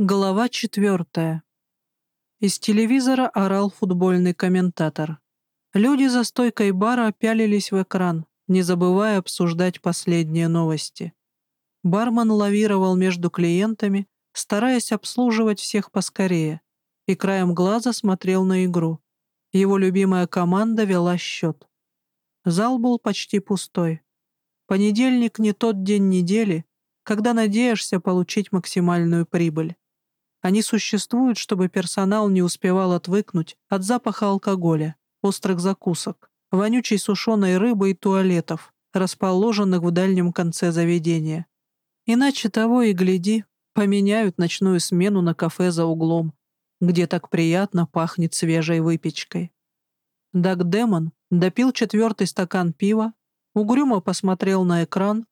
Глава четвертая. Из телевизора орал футбольный комментатор. Люди за стойкой бара пялились в экран, не забывая обсуждать последние новости. Бармен лавировал между клиентами, стараясь обслуживать всех поскорее, и краем глаза смотрел на игру. Его любимая команда вела счет. Зал был почти пустой. Понедельник не тот день недели, когда надеешься получить максимальную прибыль. Они существуют, чтобы персонал не успевал отвыкнуть от запаха алкоголя, острых закусок, вонючей сушеной рыбы и туалетов, расположенных в дальнем конце заведения. Иначе того и гляди, поменяют ночную смену на кафе за углом, где так приятно пахнет свежей выпечкой. Даг Демон допил четвертый стакан пива, угрюмо посмотрел на экран,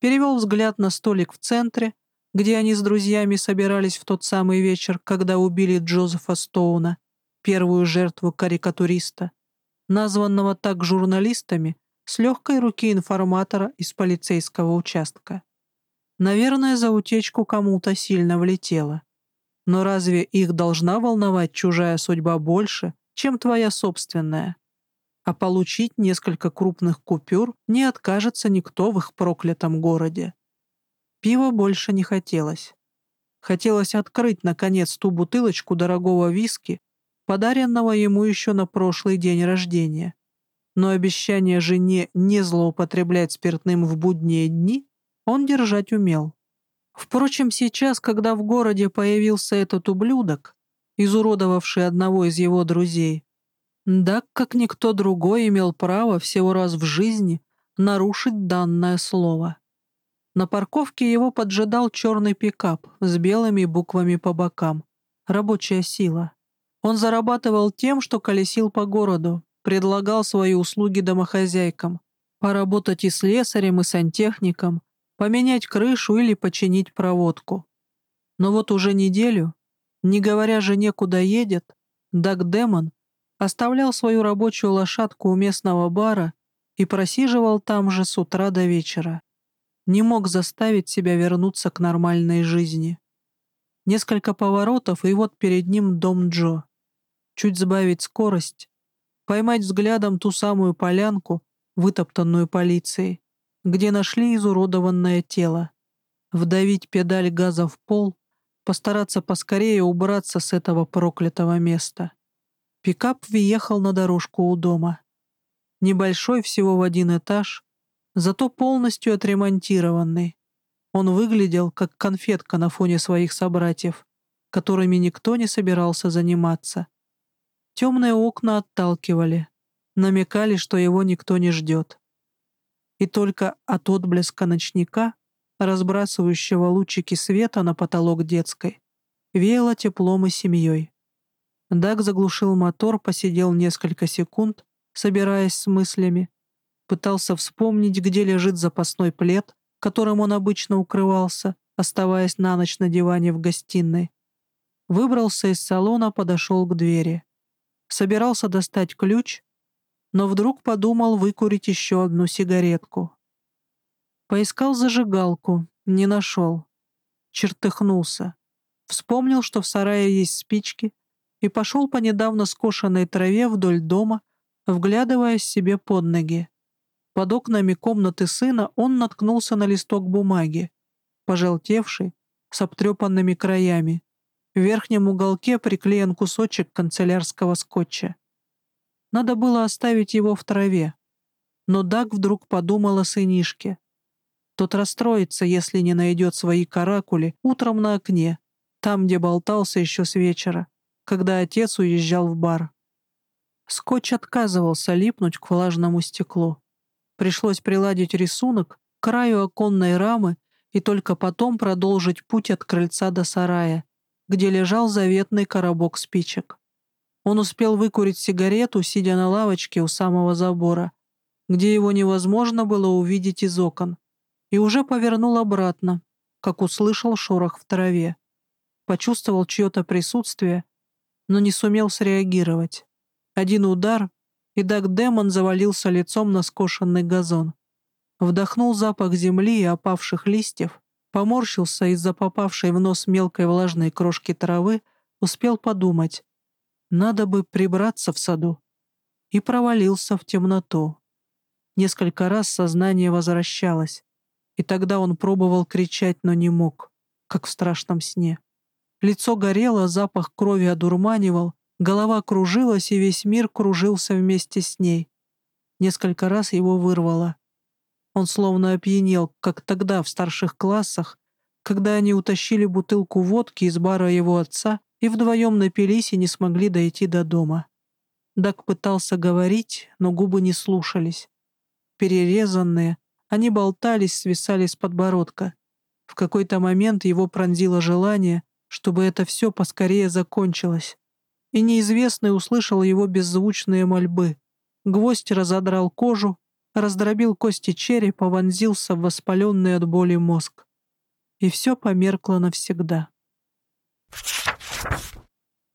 перевел взгляд на столик в центре где они с друзьями собирались в тот самый вечер, когда убили Джозефа Стоуна, первую жертву карикатуриста, названного так журналистами с легкой руки информатора из полицейского участка. Наверное, за утечку кому-то сильно влетело. Но разве их должна волновать чужая судьба больше, чем твоя собственная? А получить несколько крупных купюр не откажется никто в их проклятом городе. Пива больше не хотелось. Хотелось открыть, наконец, ту бутылочку дорогого виски, подаренного ему еще на прошлый день рождения. Но обещание жене не злоупотреблять спиртным в будние дни он держать умел. Впрочем, сейчас, когда в городе появился этот ублюдок, изуродовавший одного из его друзей, Дак, как никто другой, имел право всего раз в жизни нарушить данное слово. На парковке его поджидал черный пикап с белыми буквами по бокам. Рабочая сила. Он зарабатывал тем, что колесил по городу, предлагал свои услуги домохозяйкам, поработать и слесарем, и сантехником, поменять крышу или починить проводку. Но вот уже неделю, не говоря жене, куда едет, Даг Демон оставлял свою рабочую лошадку у местного бара и просиживал там же с утра до вечера не мог заставить себя вернуться к нормальной жизни. Несколько поворотов, и вот перед ним дом Джо. Чуть сбавить скорость, поймать взглядом ту самую полянку, вытоптанную полицией, где нашли изуродованное тело, вдавить педаль газа в пол, постараться поскорее убраться с этого проклятого места. Пикап въехал на дорожку у дома. Небольшой, всего в один этаж, зато полностью отремонтированный. Он выглядел как конфетка на фоне своих собратьев, которыми никто не собирался заниматься. Темные окна отталкивали, намекали, что его никто не ждет. И только от отблеска ночника, разбрасывающего лучики света на потолок детской, веяло теплом и семьей. Даг заглушил мотор, посидел несколько секунд, собираясь с мыслями, пытался вспомнить, где лежит запасной плед, которым он обычно укрывался, оставаясь на ночь на диване в гостиной. Выбрался из салона, подошел к двери. Собирался достать ключ, но вдруг подумал выкурить еще одну сигаретку. Поискал зажигалку, не нашел. Чертыхнулся. Вспомнил, что в сарае есть спички, и пошел по недавно скошенной траве вдоль дома, вглядываясь себе под ноги. Под окнами комнаты сына он наткнулся на листок бумаги, пожелтевший, с обтрепанными краями. В верхнем уголке приклеен кусочек канцелярского скотча. Надо было оставить его в траве. Но Даг вдруг подумал о сынишке. Тот расстроится, если не найдет свои каракули утром на окне, там, где болтался еще с вечера, когда отец уезжал в бар. Скотч отказывался липнуть к влажному стеклу. Пришлось приладить рисунок к краю оконной рамы и только потом продолжить путь от крыльца до сарая, где лежал заветный коробок спичек. Он успел выкурить сигарету, сидя на лавочке у самого забора, где его невозможно было увидеть из окон, и уже повернул обратно, как услышал шорох в траве. Почувствовал чье-то присутствие, но не сумел среагировать. Один удар, и Даг Демон завалился лицом на скошенный газон. Вдохнул запах земли и опавших листьев, поморщился из-за попавшей в нос мелкой влажной крошки травы, успел подумать, надо бы прибраться в саду, и провалился в темноту. Несколько раз сознание возвращалось, и тогда он пробовал кричать, но не мог, как в страшном сне. Лицо горело, запах крови одурманивал, голова кружилась, и весь мир кружился вместе с ней. Несколько раз его вырвало. Он словно опьянел, как тогда в старших классах, когда они утащили бутылку водки из бара его отца и вдвоем напились и не смогли дойти до дома. Дак пытался говорить, но губы не слушались. Перерезанные, они болтались, свисали с подбородка. В какой-то момент его пронзило желание, чтобы это все поскорее закончилось. И неизвестный услышал его беззвучные мольбы. Гвоздь разодрал кожу, раздробил кости черепа, вонзился в воспаленный от боли мозг. И все померкло навсегда.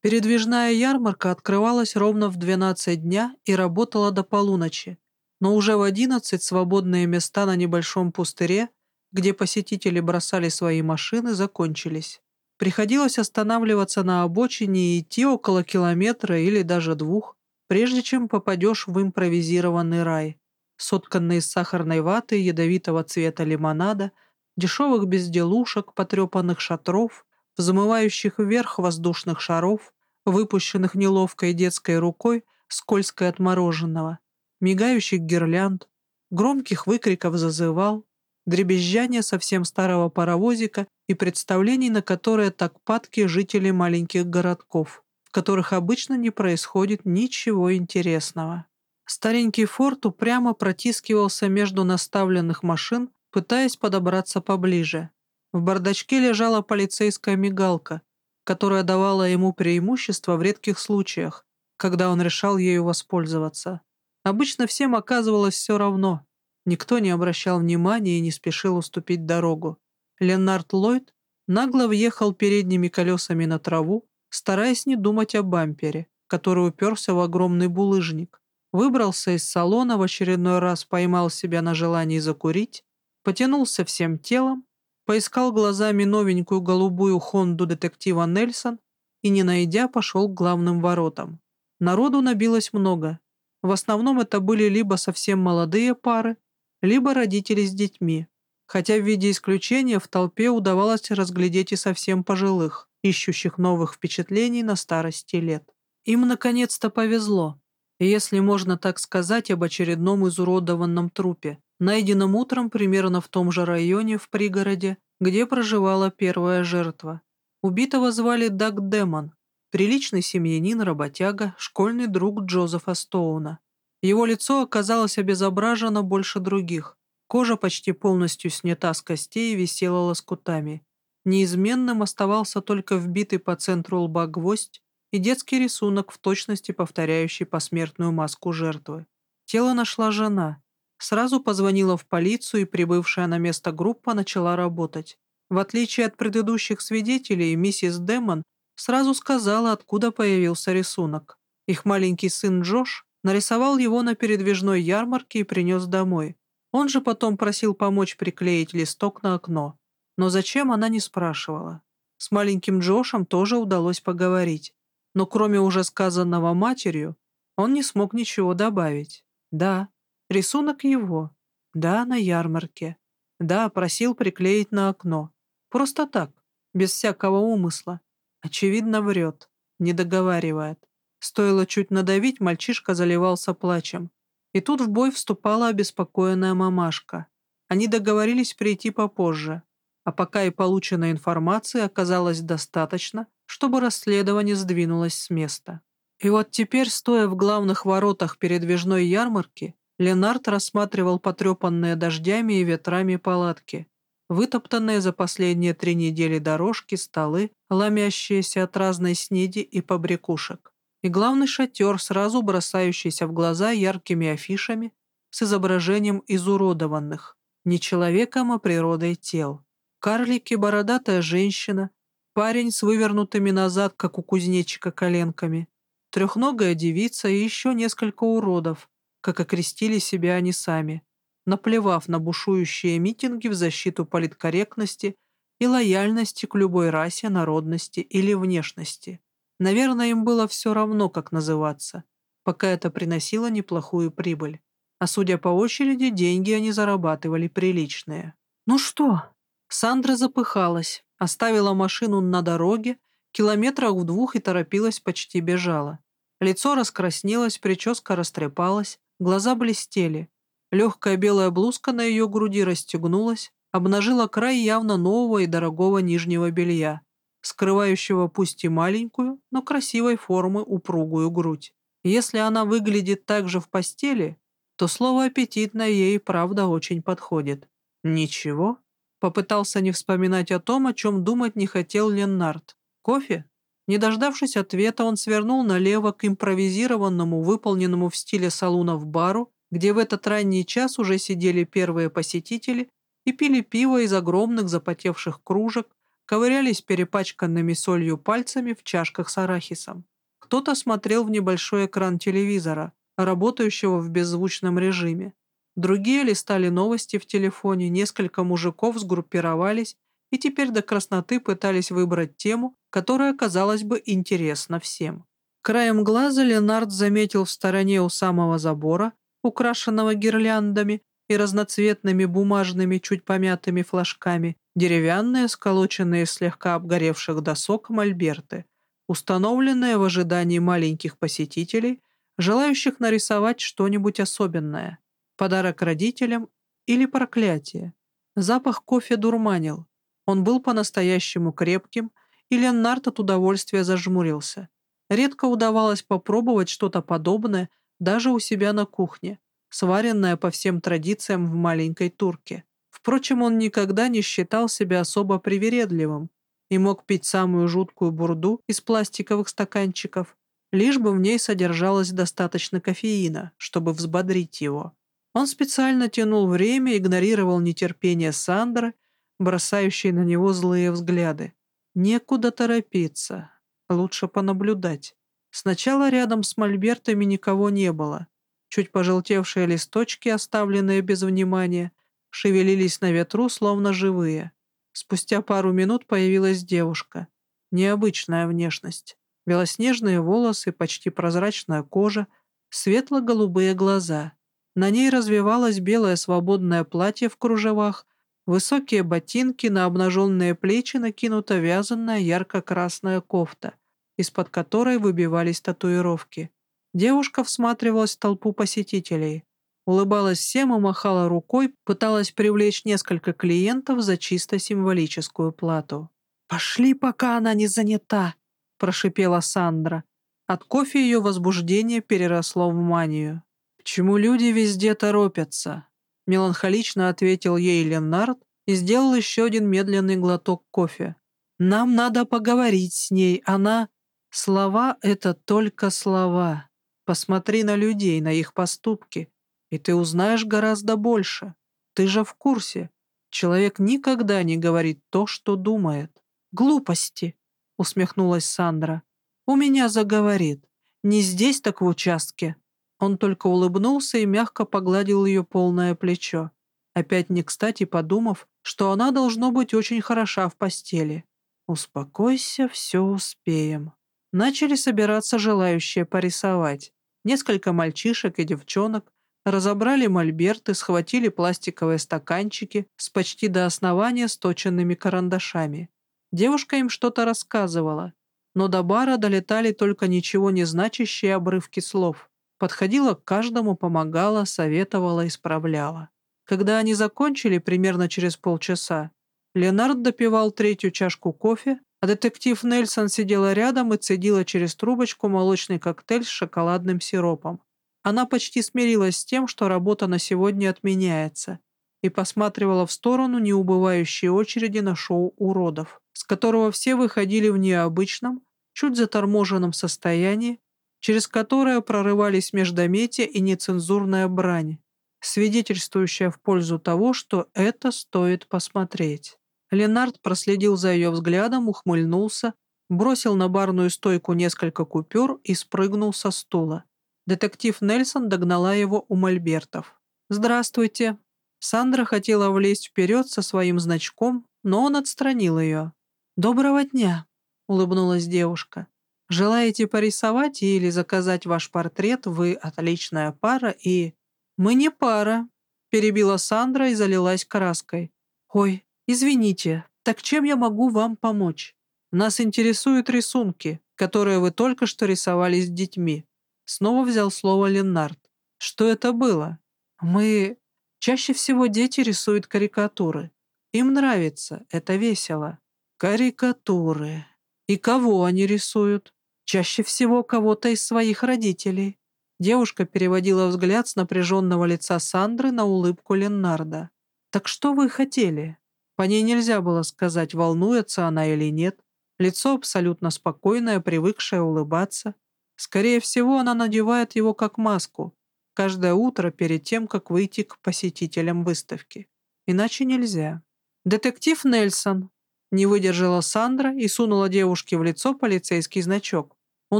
Передвижная ярмарка открывалась ровно в 12 дня и работала до полуночи, но уже в 11 свободные места на небольшом пустыре, где посетители бросали свои машины, закончились. Приходилось останавливаться на обочине и идти около километра или даже двух, прежде чем попадешь в импровизированный рай, сотканный из сахарной ваты, ядовитого цвета лимонада, дешевых безделушек, потрепанных шатров, взмывающих вверх воздушных шаров, выпущенных неловкой детской рукой, скользкой от мороженого, мигающих гирлянд, громких выкриков зазывал, дребезжания совсем старого паровозика и представлений, на которые так падки жители маленьких городков, в которых обычно не происходит ничего интересного. Старенький форт упрямо протискивался между наставленных машин, пытаясь подобраться поближе. В бардачке лежала полицейская мигалка, которая давала ему преимущество в редких случаях, когда он решал ею воспользоваться. Обычно всем оказывалось все равно. Никто не обращал внимания и не спешил уступить дорогу. Ленард Ллойд нагло въехал передними колесами на траву, стараясь не думать о бампере, который уперся в огромный булыжник. Выбрался из салона, в очередной раз поймал себя на желании закурить, потянулся всем телом Поискал глазами новенькую голубую Хонду детектива Нельсон и, не найдя, пошел к главным воротам. Народу набилось много. В основном это были либо совсем молодые пары, либо родители с детьми. Хотя в виде исключения в толпе удавалось разглядеть и совсем пожилых, ищущих новых впечатлений на старости лет. Им наконец-то повезло, если можно так сказать об очередном изуродованном трупе, найденном утром примерно в том же районе в пригороде, где проживала первая жертва. Убитого звали Даг Демон, приличный семьянин, работяга, школьный друг Джозефа Стоуна. Его лицо оказалось обезображено больше других. Кожа почти полностью снята с костей и висела лоскутами. Неизменным оставался только вбитый по центру лба гвоздь и детский рисунок в точности повторяющий посмертную маску жертвы. Тело нашла жена, Сразу позвонила в полицию, и прибывшая на место группа начала работать. В отличие от предыдущих свидетелей, миссис Демон сразу сказала, откуда появился рисунок. Их маленький сын Джош нарисовал его на передвижной ярмарке и принес домой. Он же потом просил помочь приклеить листок на окно. Но зачем, она не спрашивала. С маленьким Джошем тоже удалось поговорить. Но кроме уже сказанного матерью, он не смог ничего добавить. Да, Рисунок его. Да, на ярмарке. Да, просил приклеить на окно. Просто так, без всякого умысла. Очевидно, врет, не договаривает. Стоило чуть надавить, мальчишка заливался плачем. И тут в бой вступала обеспокоенная мамашка. Они договорились прийти попозже, а пока и полученной информации оказалось достаточно, чтобы расследование сдвинулось с места. И вот теперь, стоя в главных воротах передвижной ярмарки, Ленард рассматривал потрепанные дождями и ветрами палатки, вытоптанные за последние три недели дорожки, столы, ломящиеся от разной снеди и побрякушек. И главный шатер, сразу бросающийся в глаза яркими афишами с изображением изуродованных, не человеком, а природой тел. Карлики, бородатая женщина, парень с вывернутыми назад, как у кузнечика, коленками, трехногая девица и еще несколько уродов, как окрестили себя они сами, наплевав на бушующие митинги в защиту политкорректности и лояльности к любой расе, народности или внешности. Наверное, им было все равно, как называться, пока это приносило неплохую прибыль. А судя по очереди, деньги они зарабатывали приличные. «Ну что?» Сандра запыхалась, оставила машину на дороге, километрах в двух и торопилась, почти бежала. Лицо раскраснелось, прическа растрепалась, глаза блестели. Легкая белая блузка на ее груди расстегнулась, обнажила край явно нового и дорогого нижнего белья, скрывающего пусть и маленькую, но красивой формы упругую грудь. Если она выглядит так же в постели, то слово «аппетитно» ей, правда, очень подходит. «Ничего?» Попытался не вспоминать о том, о чем думать не хотел Леннард. «Кофе?» Не дождавшись ответа, он свернул налево к импровизированному, выполненному в стиле салунов бару, где в этот ранний час уже сидели первые посетители и пили пиво из огромных запотевших кружек, ковырялись перепачканными солью пальцами в чашках с арахисом. Кто-то смотрел в небольшой экран телевизора, работающего в беззвучном режиме. Другие листали новости в телефоне, несколько мужиков сгруппировались и теперь до красноты пытались выбрать тему, которая, казалось бы, интересна всем. Краем глаза Ленард заметил в стороне у самого забора, украшенного гирляндами и разноцветными бумажными, чуть помятыми флажками, деревянные, сколоченные из слегка обгоревших досок мольберты, установленные в ожидании маленьких посетителей, желающих нарисовать что-нибудь особенное, подарок родителям или проклятие. Запах кофе дурманил. Он был по-настоящему крепким, и Леннард от удовольствия зажмурился. Редко удавалось попробовать что-то подобное даже у себя на кухне, сваренное по всем традициям в маленькой турке. Впрочем, он никогда не считал себя особо привередливым и мог пить самую жуткую бурду из пластиковых стаканчиков, лишь бы в ней содержалось достаточно кофеина, чтобы взбодрить его. Он специально тянул время, игнорировал нетерпение Сандры, бросающей на него злые взгляды. Некуда торопиться. Лучше понаблюдать. Сначала рядом с мольбертами никого не было. Чуть пожелтевшие листочки, оставленные без внимания, шевелились на ветру, словно живые. Спустя пару минут появилась девушка. Необычная внешность. Белоснежные волосы, почти прозрачная кожа, светло-голубые глаза. На ней развивалось белое свободное платье в кружевах, Высокие ботинки, на обнаженные плечи накинута вязаная ярко-красная кофта, из-под которой выбивались татуировки. Девушка всматривалась в толпу посетителей. Улыбалась всем и махала рукой, пыталась привлечь несколько клиентов за чисто символическую плату. «Пошли, пока она не занята», — прошипела Сандра. От кофе ее возбуждение переросло в манию. «Почему люди везде торопятся?» Меланхолично ответил ей Ленард и сделал еще один медленный глоток кофе. «Нам надо поговорить с ней, она...» «Слова — это только слова. Посмотри на людей, на их поступки, и ты узнаешь гораздо больше. Ты же в курсе. Человек никогда не говорит то, что думает». «Глупости», — усмехнулась Сандра. «У меня заговорит. Не здесь, так в участке». Он только улыбнулся и мягко погладил ее полное плечо, опять не кстати подумав, что она должно быть очень хороша в постели. «Успокойся, все успеем». Начали собираться желающие порисовать. Несколько мальчишек и девчонок разобрали мольберты, схватили пластиковые стаканчики с почти до основания сточенными карандашами. Девушка им что-то рассказывала, но до бара долетали только ничего не значащие обрывки слов. Подходила к каждому, помогала, советовала, исправляла. Когда они закончили, примерно через полчаса, Леонард допивал третью чашку кофе, а детектив Нельсон сидела рядом и цедила через трубочку молочный коктейль с шоколадным сиропом. Она почти смирилась с тем, что работа на сегодня отменяется, и посматривала в сторону неубывающей очереди на шоу уродов, с которого все выходили в необычном, чуть заторможенном состоянии, через которое прорывались междометия и нецензурная брань, свидетельствующая в пользу того, что это стоит посмотреть. Ленард проследил за ее взглядом, ухмыльнулся, бросил на барную стойку несколько купюр и спрыгнул со стула. Детектив Нельсон догнала его у мольбертов. «Здравствуйте». Сандра хотела влезть вперед со своим значком, но он отстранил ее. «Доброго дня», — улыбнулась девушка. «Желаете порисовать или заказать ваш портрет? Вы отличная пара и...» «Мы не пара», — перебила Сандра и залилась краской. «Ой, извините, так чем я могу вам помочь? Нас интересуют рисунки, которые вы только что рисовали с детьми». Снова взял слово Леннард. «Что это было?» «Мы... Чаще всего дети рисуют карикатуры. Им нравится, это весело». «Карикатуры. И кого они рисуют?» «Чаще всего кого-то из своих родителей». Девушка переводила взгляд с напряженного лица Сандры на улыбку Леннарда. «Так что вы хотели?» По ней нельзя было сказать, волнуется она или нет. Лицо абсолютно спокойное, привыкшее улыбаться. Скорее всего, она надевает его как маску, каждое утро перед тем, как выйти к посетителям выставки. Иначе нельзя. «Детектив Нельсон», — не выдержала Сандра и сунула девушке в лицо полицейский значок. «У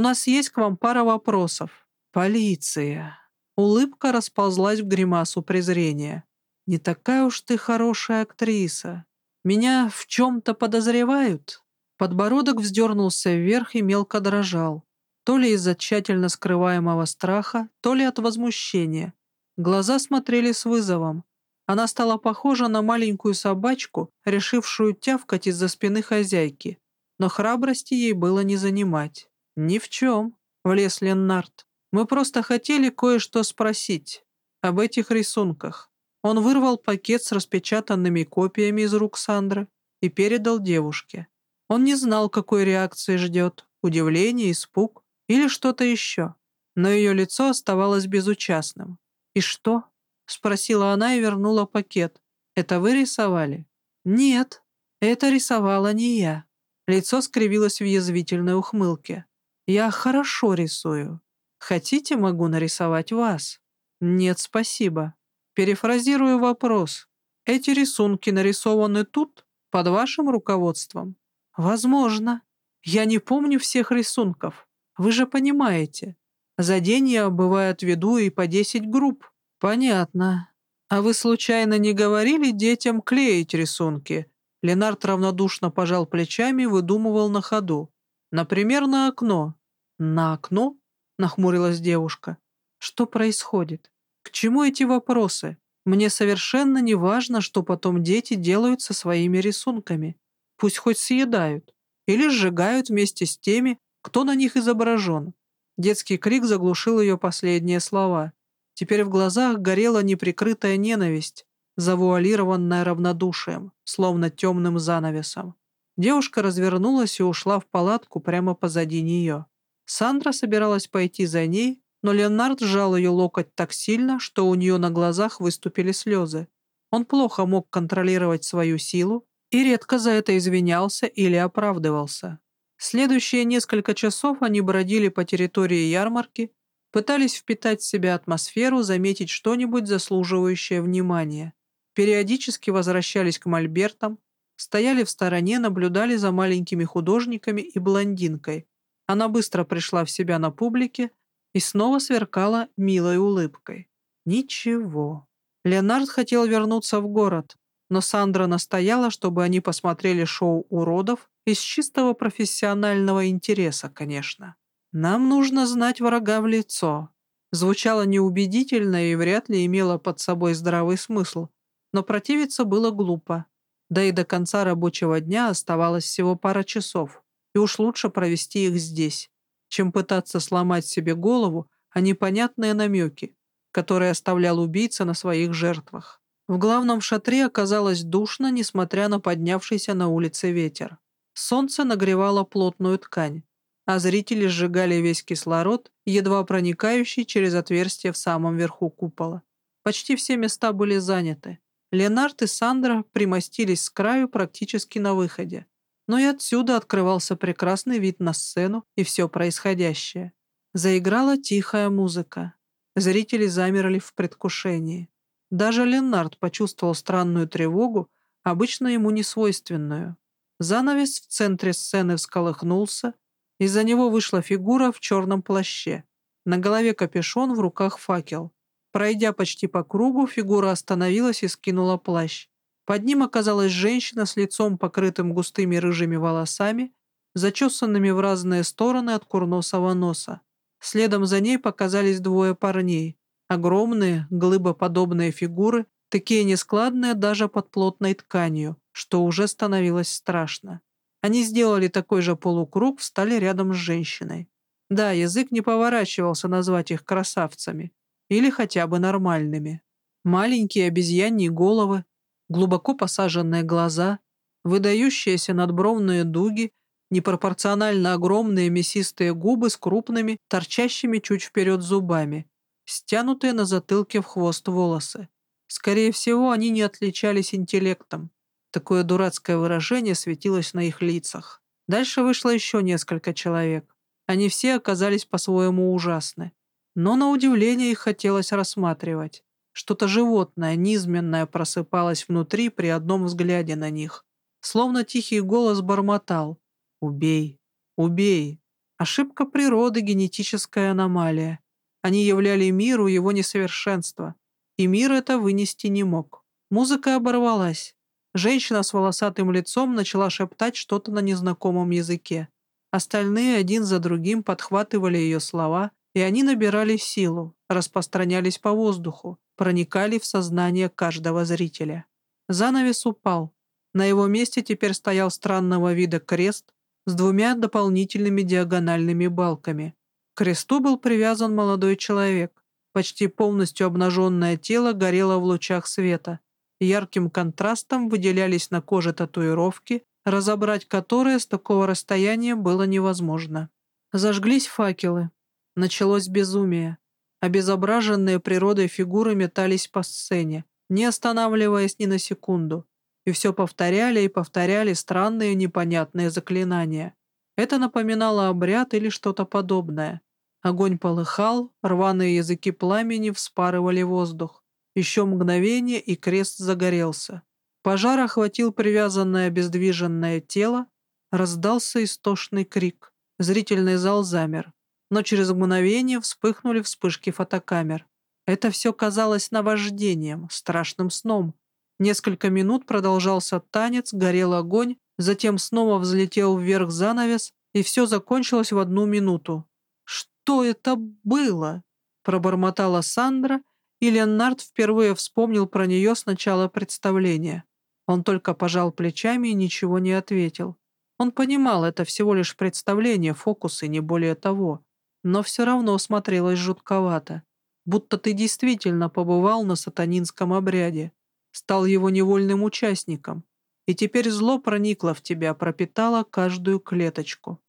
нас есть к вам пара вопросов». «Полиция!» Улыбка расползлась в гримасу презрения. «Не такая уж ты хорошая актриса. Меня в чем-то подозревают?» Подбородок вздернулся вверх и мелко дрожал. То ли из-за тщательно скрываемого страха, то ли от возмущения. Глаза смотрели с вызовом. Она стала похожа на маленькую собачку, решившую тявкать из-за спины хозяйки. Но храбрости ей было не занимать. «Ни в чем», — влез Леннард. Мы просто хотели кое-что спросить об этих рисунках. Он вырвал пакет с распечатанными копиями из рук Сандры и передал девушке. Он не знал, какой реакции ждет, удивление, испуг или что-то еще. Но ее лицо оставалось безучастным. «И что?» — спросила она и вернула пакет. «Это вы рисовали?» «Нет, это рисовала не я». Лицо скривилось в язвительной ухмылке. «Я хорошо рисую. Хотите, могу нарисовать вас? Нет, спасибо. Перефразирую вопрос. Эти рисунки нарисованы тут, под вашим руководством? Возможно. Я не помню всех рисунков. Вы же понимаете. За день я, бывает, веду и по 10 групп. Понятно. А вы случайно не говорили детям клеить рисунки? Ленард равнодушно пожал плечами и выдумывал на ходу. Например, на окно. На окно? нахмурилась девушка. «Что происходит? К чему эти вопросы? Мне совершенно не важно, что потом дети делают со своими рисунками. Пусть хоть съедают. Или сжигают вместе с теми, кто на них изображен». Детский крик заглушил ее последние слова. Теперь в глазах горела неприкрытая ненависть, завуалированная равнодушием, словно темным занавесом. Девушка развернулась и ушла в палатку прямо позади нее. Сандра собиралась пойти за ней, но Леонард сжал ее локоть так сильно, что у нее на глазах выступили слезы. Он плохо мог контролировать свою силу и редко за это извинялся или оправдывался. Следующие несколько часов они бродили по территории ярмарки, пытались впитать в себя атмосферу, заметить что-нибудь заслуживающее внимания. Периодически возвращались к мольбертам, стояли в стороне, наблюдали за маленькими художниками и блондинкой, она быстро пришла в себя на публике и снова сверкала милой улыбкой. Ничего. Леонард хотел вернуться в город, но Сандра настояла, чтобы они посмотрели шоу уродов из чистого профессионального интереса, конечно. «Нам нужно знать врага в лицо». Звучало неубедительно и вряд ли имело под собой здравый смысл, но противиться было глупо. Да и до конца рабочего дня оставалось всего пара часов и уж лучше провести их здесь, чем пытаться сломать себе голову о непонятные намеки, которые оставлял убийца на своих жертвах. В главном шатре оказалось душно, несмотря на поднявшийся на улице ветер. Солнце нагревало плотную ткань, а зрители сжигали весь кислород, едва проникающий через отверстие в самом верху купола. Почти все места были заняты. Ленард и Сандра примостились с краю практически на выходе но и отсюда открывался прекрасный вид на сцену и все происходящее. Заиграла тихая музыка. Зрители замерли в предвкушении. Даже Ленард почувствовал странную тревогу, обычно ему не свойственную. Занавес в центре сцены всколыхнулся, из-за него вышла фигура в черном плаще. На голове капюшон, в руках факел. Пройдя почти по кругу, фигура остановилась и скинула плащ. Под ним оказалась женщина с лицом, покрытым густыми рыжими волосами, зачесанными в разные стороны от курносого носа. Следом за ней показались двое парней. Огромные, глыбоподобные фигуры, такие нескладные даже под плотной тканью, что уже становилось страшно. Они сделали такой же полукруг, встали рядом с женщиной. Да, язык не поворачивался назвать их красавцами. Или хотя бы нормальными. Маленькие обезьяньи головы, глубоко посаженные глаза, выдающиеся надбровные дуги, непропорционально огромные мясистые губы с крупными, торчащими чуть вперед зубами, стянутые на затылке в хвост волосы. Скорее всего, они не отличались интеллектом. Такое дурацкое выражение светилось на их лицах. Дальше вышло еще несколько человек. Они все оказались по-своему ужасны. Но на удивление их хотелось рассматривать. Что-то животное, низменное просыпалось внутри при одном взгляде на них. Словно тихий голос бормотал. «Убей! Убей!» Ошибка природы, генетическая аномалия. Они являли миру его несовершенство. И мир это вынести не мог. Музыка оборвалась. Женщина с волосатым лицом начала шептать что-то на незнакомом языке. Остальные один за другим подхватывали ее слова, и они набирали силу, распространялись по воздуху, проникали в сознание каждого зрителя. Занавес упал. На его месте теперь стоял странного вида крест с двумя дополнительными диагональными балками. К кресту был привязан молодой человек. Почти полностью обнаженное тело горело в лучах света. Ярким контрастом выделялись на коже татуировки, разобрать которые с такого расстояния было невозможно. Зажглись факелы. Началось безумие. Обезображенные природой фигуры метались по сцене, не останавливаясь ни на секунду, и все повторяли и повторяли странные непонятные заклинания. Это напоминало обряд или что-то подобное. Огонь полыхал, рваные языки пламени вспарывали воздух. Еще мгновение, и крест загорелся. Пожар охватил привязанное обездвиженное тело, раздался истошный крик. Зрительный зал замер но через мгновение вспыхнули вспышки фотокамер. Это все казалось наваждением, страшным сном. Несколько минут продолжался танец, горел огонь, затем снова взлетел вверх занавес, и все закончилось в одну минуту. «Что это было?» — пробормотала Сандра, и Леннард впервые вспомнил про нее с начала представления. Он только пожал плечами и ничего не ответил. Он понимал, это всего лишь представление, фокусы, не более того но все равно смотрелось жутковато, будто ты действительно побывал на сатанинском обряде, стал его невольным участником, и теперь зло проникло в тебя, пропитало каждую клеточку.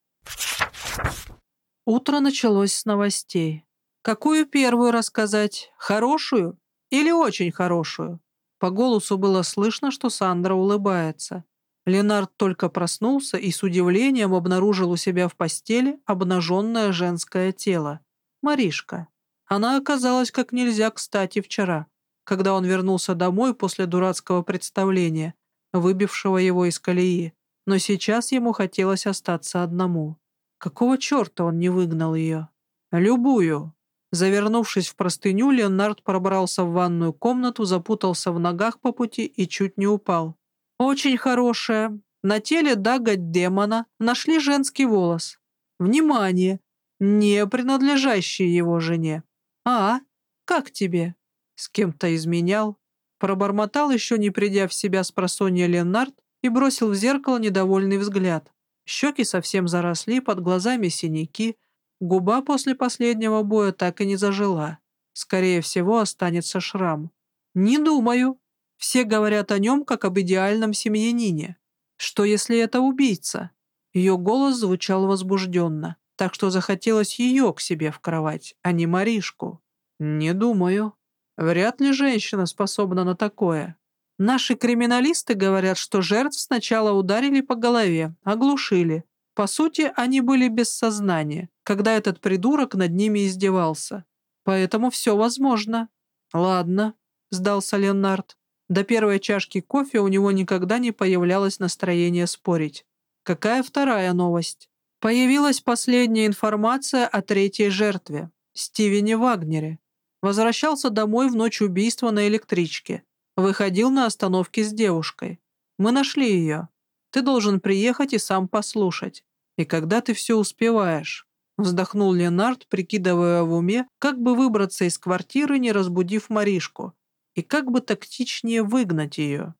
Утро началось с новостей. Какую первую рассказать? Хорошую или очень хорошую? По голосу было слышно, что Сандра улыбается. Ленард только проснулся и с удивлением обнаружил у себя в постели обнаженное женское тело. Маришка. Она оказалась как нельзя кстати вчера, когда он вернулся домой после дурацкого представления, выбившего его из колеи. Но сейчас ему хотелось остаться одному. Какого черта он не выгнал ее? Любую. Завернувшись в простыню, Леонард пробрался в ванную комнату, запутался в ногах по пути и чуть не упал. Очень хорошая. На теле Дага демона нашли женский волос. Внимание! Не принадлежащий его жене. А, как тебе? С кем-то изменял? Пробормотал, еще не придя в себя с просонья Ленард, и бросил в зеркало недовольный взгляд. Щеки совсем заросли, под глазами синяки, губа после последнего боя так и не зажила. Скорее всего, останется шрам. «Не думаю», все говорят о нем как об идеальном семьянине. Что, если это убийца? Ее голос звучал возбужденно, так что захотелось ее к себе в кровать, а не Маришку. Не думаю. Вряд ли женщина способна на такое. Наши криминалисты говорят, что жертв сначала ударили по голове, оглушили. По сути, они были без сознания, когда этот придурок над ними издевался. Поэтому все возможно. Ладно, сдался Леонард. До первой чашки кофе у него никогда не появлялось настроение спорить. Какая вторая новость? Появилась последняя информация о третьей жертве, Стивене Вагнере. Возвращался домой в ночь убийства на электричке. Выходил на остановке с девушкой. Мы нашли ее. Ты должен приехать и сам послушать. И когда ты все успеваешь?» Вздохнул Ленард, прикидывая в уме, как бы выбраться из квартиры, не разбудив Маришку, и как бы тактичнее выгнать ее.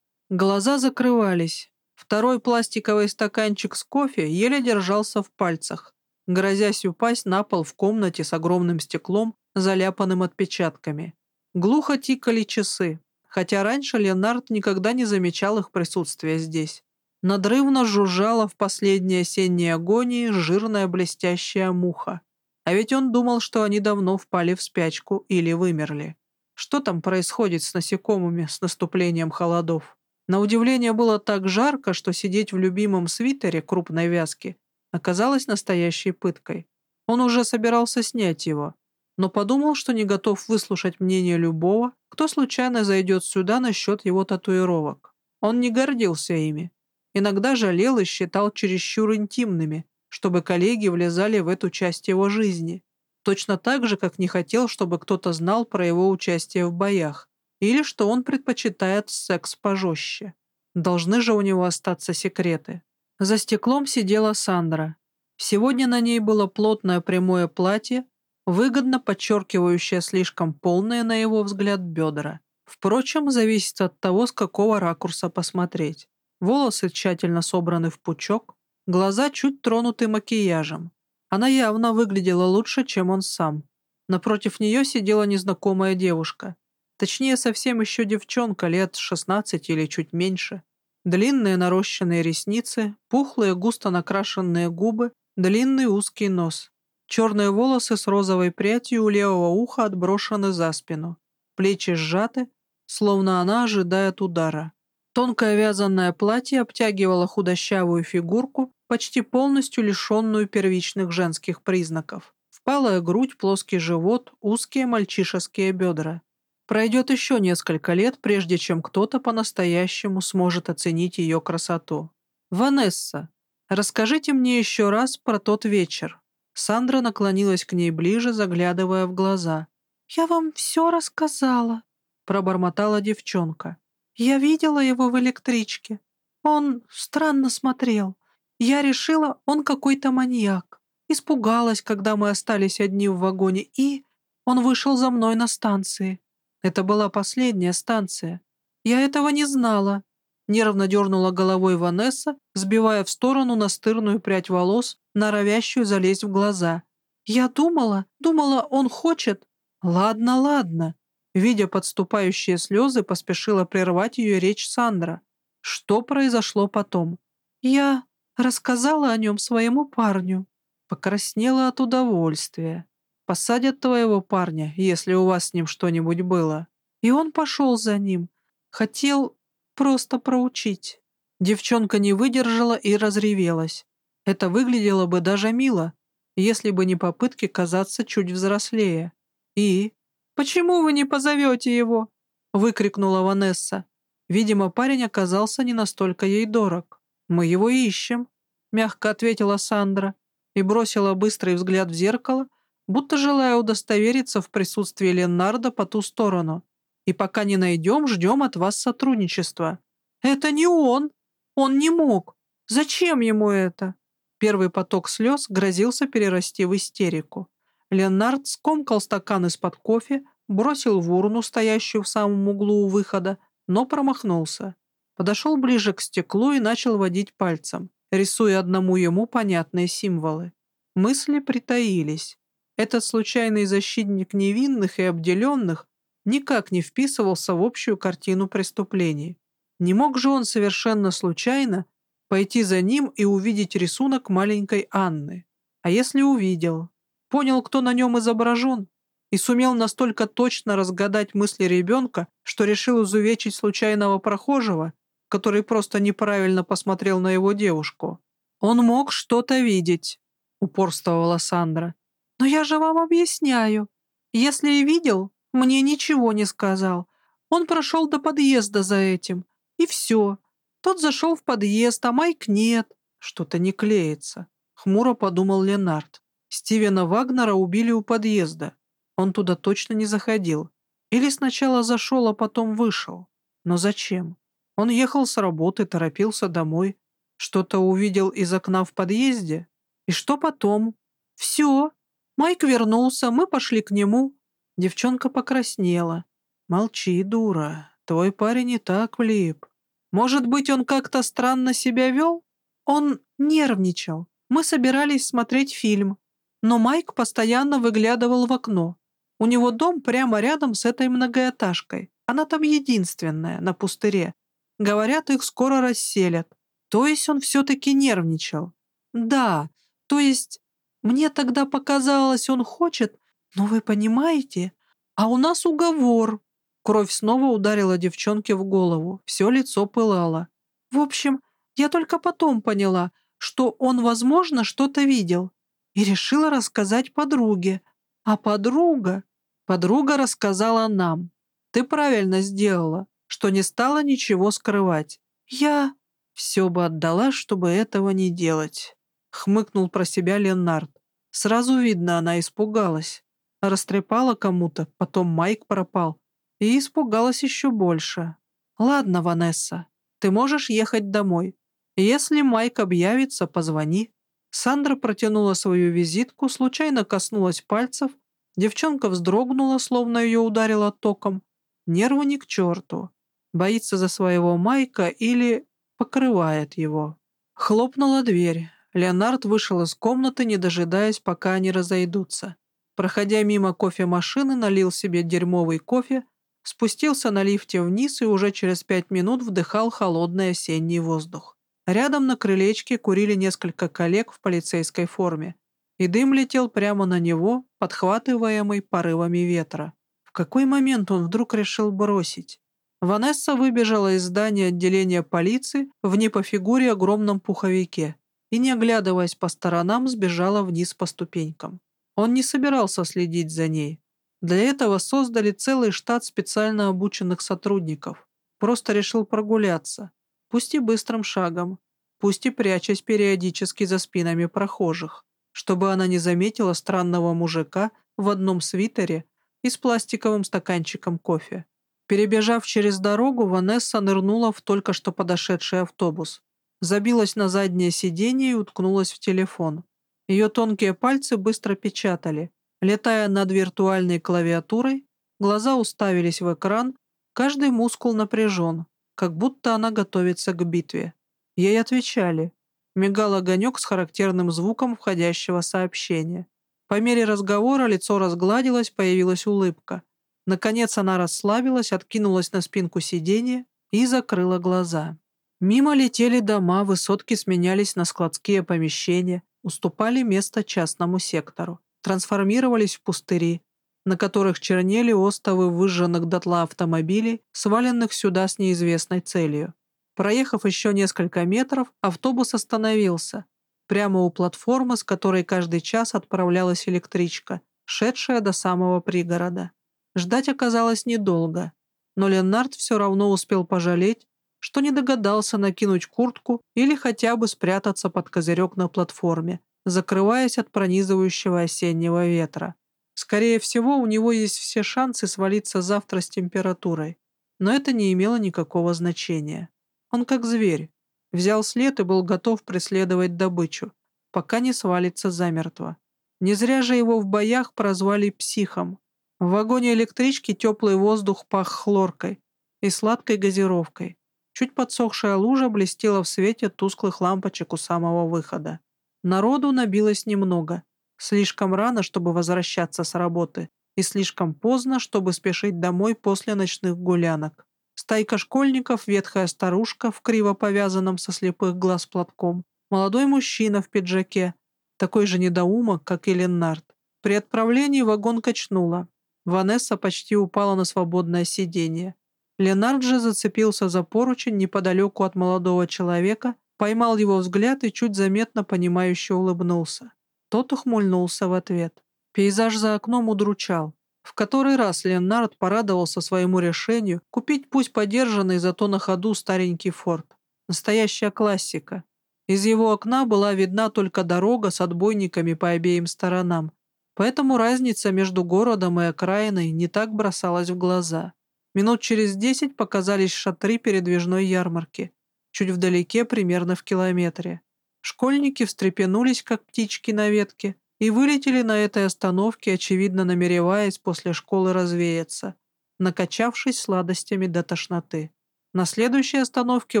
Глаза закрывались. Второй пластиковый стаканчик с кофе еле держался в пальцах, грозясь упасть на пол в комнате с огромным стеклом, заляпанным отпечатками. Глухо тикали часы, хотя раньше Ленард никогда не замечал их присутствия здесь. Надрывно жужжала в последней осенней агонии жирная блестящая муха. А ведь он думал, что они давно впали в спячку или вымерли. Что там происходит с насекомыми с наступлением холодов? На удивление было так жарко, что сидеть в любимом свитере крупной вязки оказалось настоящей пыткой. Он уже собирался снять его, но подумал, что не готов выслушать мнение любого, кто случайно зайдет сюда насчет его татуировок. Он не гордился ими, Иногда жалел и считал чересчур интимными, чтобы коллеги влезали в эту часть его жизни. Точно так же, как не хотел, чтобы кто-то знал про его участие в боях. Или что он предпочитает секс пожестче. Должны же у него остаться секреты. За стеклом сидела Сандра. Сегодня на ней было плотное прямое платье, выгодно подчеркивающее слишком полные, на его взгляд, бедра. Впрочем, зависит от того, с какого ракурса посмотреть. Волосы тщательно собраны в пучок, глаза чуть тронуты макияжем. Она явно выглядела лучше, чем он сам. Напротив нее сидела незнакомая девушка. Точнее, совсем еще девчонка, лет 16 или чуть меньше. Длинные нарощенные ресницы, пухлые густо накрашенные губы, длинный узкий нос. Черные волосы с розовой прядью у левого уха отброшены за спину. Плечи сжаты, словно она ожидает удара. Тонкое вязаное платье обтягивало худощавую фигурку, почти полностью лишенную первичных женских признаков. Впалая грудь, плоский живот, узкие мальчишеские бедра. Пройдет еще несколько лет, прежде чем кто-то по-настоящему сможет оценить ее красоту. «Ванесса, расскажите мне еще раз про тот вечер». Сандра наклонилась к ней ближе, заглядывая в глаза. «Я вам все рассказала», — пробормотала девчонка. Я видела его в электричке. Он странно смотрел. Я решила, он какой-то маньяк. Испугалась, когда мы остались одни в вагоне, и он вышел за мной на станции. Это была последняя станция. Я этого не знала. Нервно дернула головой Ванесса, сбивая в сторону настырную прядь волос, норовящую залезть в глаза. Я думала, думала, он хочет. Ладно, ладно. Видя подступающие слезы, поспешила прервать ее речь Сандра. Что произошло потом? Я рассказала о нем своему парню. Покраснела от удовольствия. Посадят твоего парня, если у вас с ним что-нибудь было. И он пошел за ним. Хотел просто проучить. Девчонка не выдержала и разревелась. Это выглядело бы даже мило, если бы не попытки казаться чуть взрослее. И «Почему вы не позовете его?» — выкрикнула Ванесса. Видимо, парень оказался не настолько ей дорог. «Мы его ищем», — мягко ответила Сандра и бросила быстрый взгляд в зеркало, будто желая удостовериться в присутствии Ленарда по ту сторону. «И пока не найдем, ждем от вас сотрудничества». «Это не он! Он не мог! Зачем ему это?» Первый поток слез грозился перерасти в истерику. Леонард скомкал стакан из-под кофе, бросил в урну, стоящую в самом углу у выхода, но промахнулся. Подошел ближе к стеклу и начал водить пальцем, рисуя одному ему понятные символы. Мысли притаились. Этот случайный защитник невинных и обделенных никак не вписывался в общую картину преступлений. Не мог же он совершенно случайно пойти за ним и увидеть рисунок маленькой Анны. А если увидел? Понял, кто на нем изображен, и сумел настолько точно разгадать мысли ребенка, что решил изувечить случайного прохожего, который просто неправильно посмотрел на его девушку. «Он мог что-то видеть», — упорствовала Сандра. «Но я же вам объясняю. Если и видел, мне ничего не сказал. Он прошел до подъезда за этим, и все. Тот зашел в подъезд, а Майк нет. Что-то не клеится», — хмуро подумал Ленард. Стивена Вагнера убили у подъезда. Он туда точно не заходил. Или сначала зашел, а потом вышел. Но зачем? Он ехал с работы, торопился домой. Что-то увидел из окна в подъезде. И что потом? Все. Майк вернулся, мы пошли к нему. Девчонка покраснела. Молчи, дура. Твой парень и так влип. Может быть, он как-то странно себя вел? Он нервничал. Мы собирались смотреть фильм. Но Майк постоянно выглядывал в окно. У него дом прямо рядом с этой многоэтажкой. Она там единственная, на пустыре. Говорят, их скоро расселят. То есть он все-таки нервничал. Да, то есть мне тогда показалось, он хочет, но вы понимаете, а у нас уговор. Кровь снова ударила девчонке в голову, все лицо пылало. В общем, я только потом поняла, что он, возможно, что-то видел, и решила рассказать подруге. А подруга... Подруга рассказала нам. Ты правильно сделала, что не стала ничего скрывать. Я все бы отдала, чтобы этого не делать. Хмыкнул про себя Ленард. Сразу видно, она испугалась. Растрепала кому-то, потом Майк пропал. И испугалась еще больше. «Ладно, Ванесса, ты можешь ехать домой. Если Майк объявится, позвони». Сандра протянула свою визитку, случайно коснулась пальцев. Девчонка вздрогнула, словно ее ударило током. Нервы ни к черту. Боится за своего Майка или покрывает его. Хлопнула дверь. Леонард вышел из комнаты, не дожидаясь, пока они разойдутся. Проходя мимо кофемашины, налил себе дерьмовый кофе, спустился на лифте вниз и уже через пять минут вдыхал холодный осенний воздух. Рядом на крылечке курили несколько коллег в полицейской форме, и дым летел прямо на него, подхватываемый порывами ветра. В какой момент он вдруг решил бросить? Ванесса выбежала из здания отделения полиции в не фигуре огромном пуховике и, не оглядываясь по сторонам, сбежала вниз по ступенькам. Он не собирался следить за ней. Для этого создали целый штат специально обученных сотрудников. Просто решил прогуляться, пусть и быстрым шагом, пусть и прячась периодически за спинами прохожих, чтобы она не заметила странного мужика в одном свитере и с пластиковым стаканчиком кофе. Перебежав через дорогу, Ванесса нырнула в только что подошедший автобус забилась на заднее сиденье и уткнулась в телефон. Ее тонкие пальцы быстро печатали. Летая над виртуальной клавиатурой, глаза уставились в экран, каждый мускул напряжен, как будто она готовится к битве. Ей отвечали. Мигал огонек с характерным звуком входящего сообщения. По мере разговора лицо разгладилось, появилась улыбка. Наконец она расслабилась, откинулась на спинку сиденья и закрыла глаза. Мимо летели дома, высотки сменялись на складские помещения, уступали место частному сектору, трансформировались в пустыри, на которых чернели остовы выжженных дотла автомобилей, сваленных сюда с неизвестной целью. Проехав еще несколько метров, автобус остановился, прямо у платформы, с которой каждый час отправлялась электричка, шедшая до самого пригорода. Ждать оказалось недолго, но Ленард все равно успел пожалеть, что не догадался накинуть куртку или хотя бы спрятаться под козырек на платформе, закрываясь от пронизывающего осеннего ветра. Скорее всего, у него есть все шансы свалиться завтра с температурой, но это не имело никакого значения. Он как зверь. Взял след и был готов преследовать добычу, пока не свалится замертво. Не зря же его в боях прозвали психом. В вагоне электрички теплый воздух пах хлоркой и сладкой газировкой. Чуть подсохшая лужа блестела в свете тусклых лампочек у самого выхода. Народу набилось немного. Слишком рано, чтобы возвращаться с работы, и слишком поздно, чтобы спешить домой после ночных гулянок. Стайка школьников, ветхая старушка в криво повязанном со слепых глаз платком, молодой мужчина в пиджаке, такой же недоумок, как и Леннард. При отправлении вагон качнула. Ванесса почти упала на свободное сиденье. Ленард же зацепился за поручень неподалеку от молодого человека, поймал его взгляд и чуть заметно понимающе улыбнулся. Тот ухмыльнулся в ответ. Пейзаж за окном удручал. В который раз Ленард порадовался своему решению купить пусть подержанный, зато на ходу старенький форт. Настоящая классика. Из его окна была видна только дорога с отбойниками по обеим сторонам. Поэтому разница между городом и окраиной не так бросалась в глаза. Минут через десять показались шатры передвижной ярмарки, чуть вдалеке, примерно в километре. Школьники встрепенулись, как птички на ветке, и вылетели на этой остановке, очевидно намереваясь после школы развеяться, накачавшись сладостями до тошноты. На следующей остановке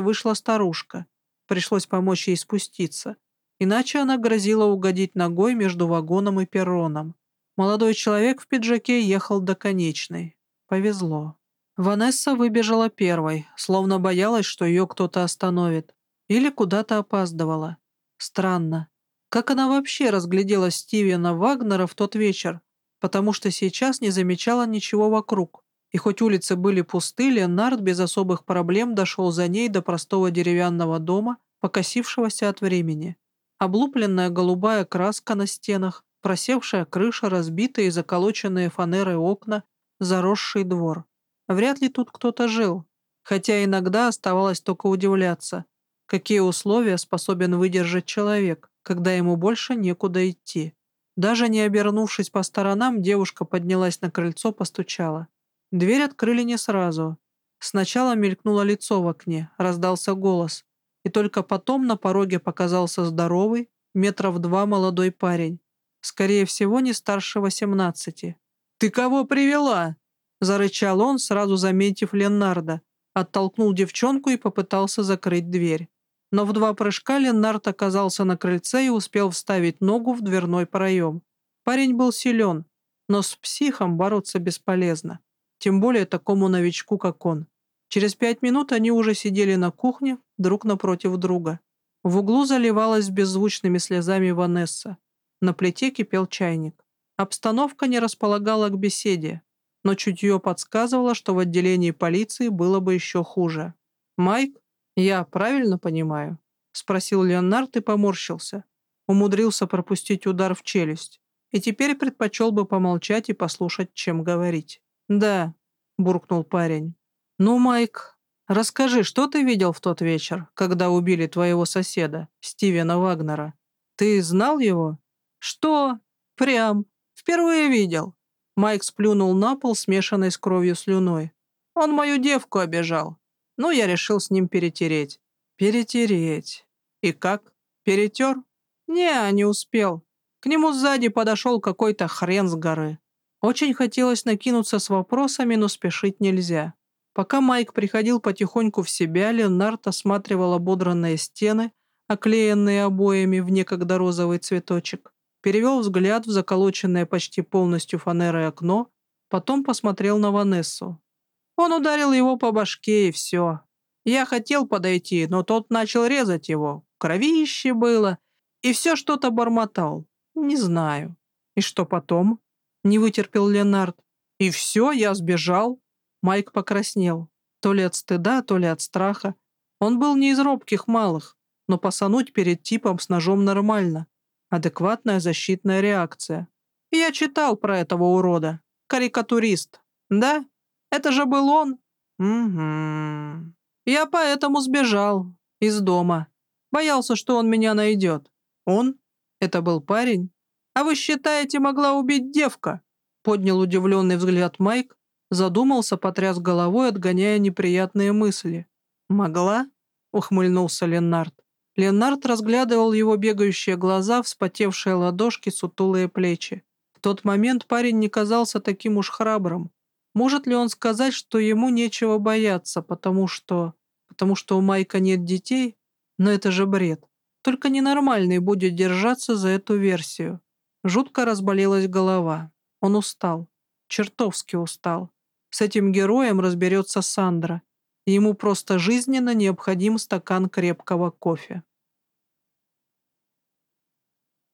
вышла старушка. Пришлось помочь ей спуститься. Иначе она грозила угодить ногой между вагоном и перроном. Молодой человек в пиджаке ехал до конечной. Повезло. Ванесса выбежала первой, словно боялась, что ее кто-то остановит. Или куда-то опаздывала. Странно. Как она вообще разглядела Стивена Вагнера в тот вечер? Потому что сейчас не замечала ничего вокруг. И хоть улицы были пусты, Ленард без особых проблем дошел за ней до простого деревянного дома, покосившегося от времени. Облупленная голубая краска на стенах, просевшая крыша, разбитые и заколоченные фанерой окна, заросший двор. Вряд ли тут кто-то жил, хотя иногда оставалось только удивляться, какие условия способен выдержать человек, когда ему больше некуда идти. Даже не обернувшись по сторонам, девушка поднялась на крыльцо, постучала. Дверь открыли не сразу. Сначала мелькнуло лицо в окне, раздался голос, и только потом на пороге показался здоровый, метров два молодой парень, скорее всего, не старше восемнадцати. «Ты кого привела?» — зарычал он, сразу заметив Ленарда, оттолкнул девчонку и попытался закрыть дверь. Но в два прыжка Ленард оказался на крыльце и успел вставить ногу в дверной проем. Парень был силен, но с психом бороться бесполезно тем более такому новичку, как он. Через пять минут они уже сидели на кухне, друг напротив друга. В углу заливалась беззвучными слезами Ванесса. На плите кипел чайник. Обстановка не располагала к беседе, но чутье подсказывало, что в отделении полиции было бы еще хуже. «Майк, я правильно понимаю?» — спросил Леонард и поморщился. Умудрился пропустить удар в челюсть и теперь предпочел бы помолчать и послушать, чем говорить. «Да», — буркнул парень. «Ну, Майк, расскажи, что ты видел в тот вечер, когда убили твоего соседа, Стивена Вагнера? Ты знал его?» «Что? Прям. Впервые видел». Майк сплюнул на пол, смешанный с кровью слюной. «Он мою девку обижал. Ну, я решил с ним перетереть». «Перетереть. И как? Перетер?» «Не, не успел. К нему сзади подошел какой-то хрен с горы. Очень хотелось накинуться с вопросами, но спешить нельзя. Пока Майк приходил потихоньку в себя, Ленард осматривал ободранные стены, оклеенные обоями в некогда розовый цветочек, перевел взгляд в заколоченное почти полностью фанерой окно, потом посмотрел на Ванессу. Он ударил его по башке, и все. Я хотел подойти, но тот начал резать его. Кровище было. И все что-то бормотал. Не знаю. И что потом? Не вытерпел Ленард. И все, я сбежал. Майк покраснел. То ли от стыда, то ли от страха. Он был не из робких малых, но посануть перед типом с ножом нормально. Адекватная защитная реакция. Я читал про этого урода. Карикатурист. Да? Это же был он? Угу. Я поэтому сбежал. Из дома. Боялся, что он меня найдет. Он? Это был парень? «А вы считаете, могла убить девка?» Поднял удивленный взгляд Майк, задумался, потряс головой, отгоняя неприятные мысли. «Могла?» — ухмыльнулся Ленард. Ленард разглядывал его бегающие глаза, вспотевшие ладошки, сутулые плечи. В тот момент парень не казался таким уж храбрым. Может ли он сказать, что ему нечего бояться, потому что... потому что у Майка нет детей? Но это же бред. Только ненормальный будет держаться за эту версию. Жутко разболелась голова. Он устал. Чертовски устал. С этим героем разберется Сандра. Ему просто жизненно необходим стакан крепкого кофе.